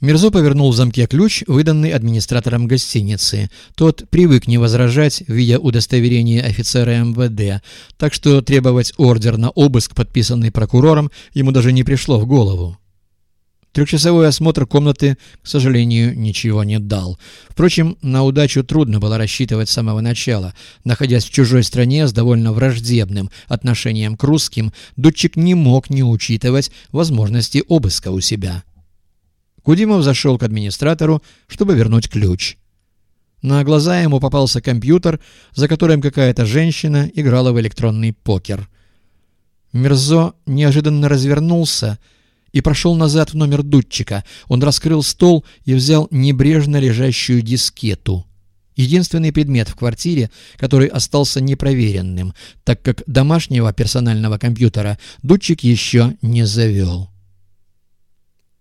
Мирзо повернул в замке ключ, выданный администратором гостиницы. Тот привык не возражать, видя удостоверение офицера МВД, так что требовать ордер на обыск, подписанный прокурором, ему даже не пришло в голову. Трехчасовой осмотр комнаты, к сожалению, ничего не дал. Впрочем, на удачу трудно было рассчитывать с самого начала. Находясь в чужой стране с довольно враждебным отношением к русским, Дудчик не мог не учитывать возможности обыска у себя. Кудимов зашел к администратору, чтобы вернуть ключ. На глаза ему попался компьютер, за которым какая-то женщина играла в электронный покер. Мирзо неожиданно развернулся и прошел назад в номер дудчика. Он раскрыл стол и взял небрежно лежащую дискету. Единственный предмет в квартире, который остался непроверенным, так как домашнего персонального компьютера дудчик еще не завел.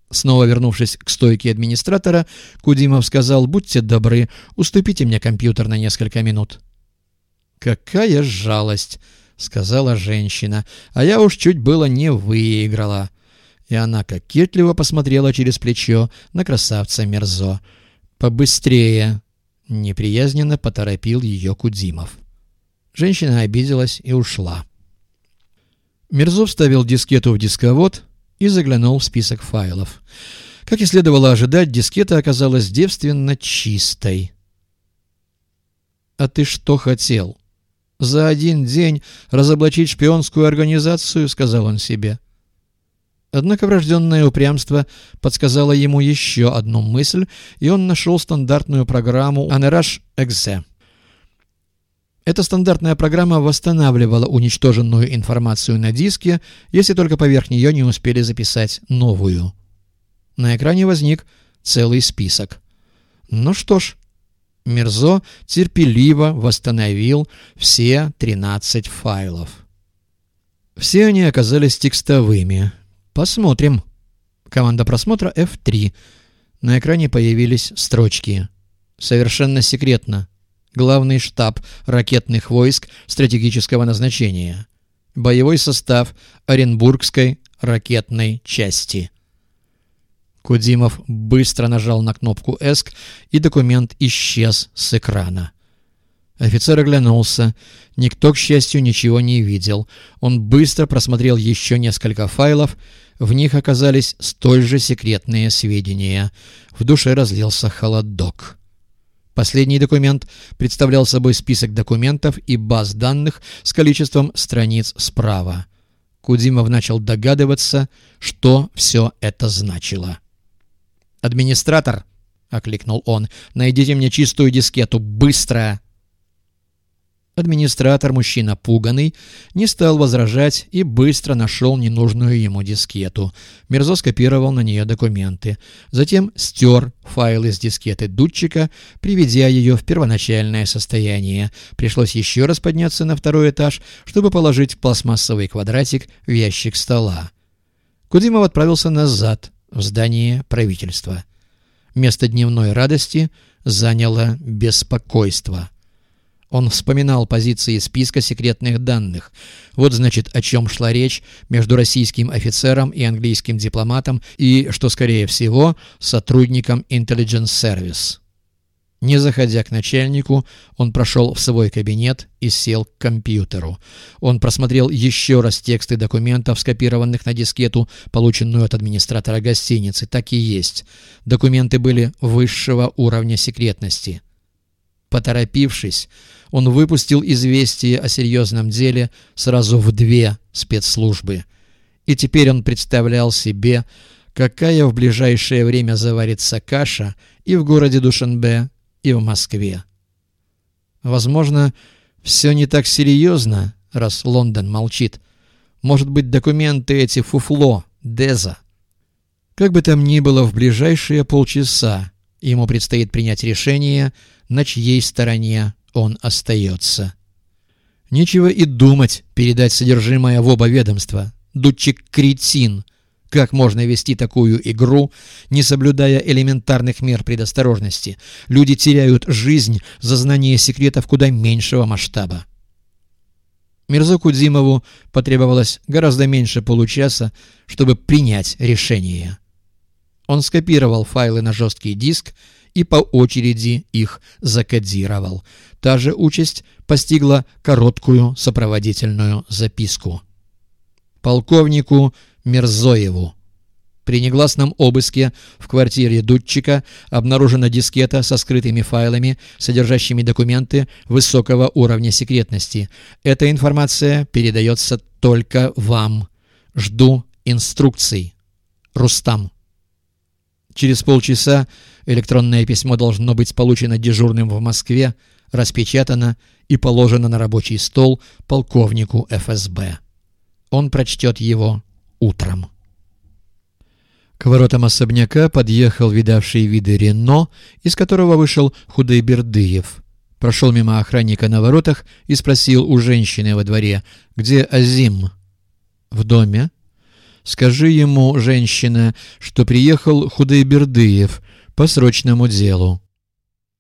Снова вернувшись к стойке администратора, Кудимов сказал, «Будьте добры, уступите мне компьютер на несколько минут». «Какая жалость!» — сказала женщина, «а я уж чуть было не выиграла». И она кокетливо посмотрела через плечо на красавца Мерзо. «Побыстрее!» — неприязненно поторопил ее Кудимов. Женщина обиделась и ушла. Мерзо вставил дискету в дисковод — и заглянул в список файлов. Как и следовало ожидать, дискета оказалась девственно чистой. «А ты что хотел? За один день разоблачить шпионскую организацию?» — сказал он себе. Однако врожденное упрямство подсказало ему еще одну мысль, и он нашел стандартную программу «Анераш Экзе». Эта стандартная программа восстанавливала уничтоженную информацию на диске, если только поверх нее не успели записать новую. На экране возник целый список. Ну что ж, Мирзо терпеливо восстановил все 13 файлов. Все они оказались текстовыми. Посмотрим. Команда просмотра F3. На экране появились строчки. Совершенно секретно. Главный штаб ракетных войск стратегического назначения. Боевой состав Оренбургской ракетной части. Кудимов быстро нажал на кнопку «Эск», и документ исчез с экрана. Офицер оглянулся. Никто, к счастью, ничего не видел. Он быстро просмотрел еще несколько файлов. В них оказались столь же секретные сведения. В душе разлился холодок. Последний документ представлял собой список документов и баз данных с количеством страниц справа. Кудимов начал догадываться, что все это значило. «Администратор!» — окликнул он. «Найдите мне чистую дискету! Быстро!» Администратор, мужчина пуганный, не стал возражать и быстро нашел ненужную ему дискету. Мерзо скопировал на нее документы. Затем стер файл из дискеты дудчика, приведя ее в первоначальное состояние. Пришлось еще раз подняться на второй этаж, чтобы положить пластмассовый квадратик в ящик стола. Кудимов отправился назад, в здание правительства. Место дневной радости заняло беспокойство. Он вспоминал позиции списка секретных данных. Вот, значит, о чем шла речь между российским офицером и английским дипломатом и, что скорее всего, сотрудником Intelligence Service. Не заходя к начальнику, он прошел в свой кабинет и сел к компьютеру. Он просмотрел еще раз тексты документов, скопированных на дискету, полученную от администратора гостиницы. Так и есть. Документы были высшего уровня секретности. Поторопившись, он выпустил известие о серьезном деле сразу в две спецслужбы. И теперь он представлял себе, какая в ближайшее время заварится каша и в городе Душанбе, и в Москве. Возможно, все не так серьезно, раз Лондон молчит. Может быть, документы эти фуфло, Деза. Как бы там ни было, в ближайшие полчаса ему предстоит принять решение, на чьей стороне он остается. Нечего и думать передать содержимое в оба ведомства. Дудчик кретин. Как можно вести такую игру, не соблюдая элементарных мер предосторожности? Люди теряют жизнь за знание секретов куда меньшего масштаба. Мирзо Кудзимову потребовалось гораздо меньше получаса, чтобы принять решение. Он скопировал файлы на жесткий диск и по очереди их закодировал. Та же участь постигла короткую сопроводительную записку. Полковнику Мерзоеву. При негласном обыске в квартире Дудчика обнаружена дискета со скрытыми файлами, содержащими документы высокого уровня секретности. Эта информация передается только вам. Жду инструкций. Рустам. Через полчаса электронное письмо должно быть получено дежурным в Москве, распечатано и положено на рабочий стол полковнику ФСБ. Он прочтет его утром. К воротам особняка подъехал видавший виды Рено, из которого вышел Худайбердыев. Прошел мимо охранника на воротах и спросил у женщины во дворе, где Азим. «В доме?» «Скажи ему, женщина, что приехал Худайбердыев по срочному делу».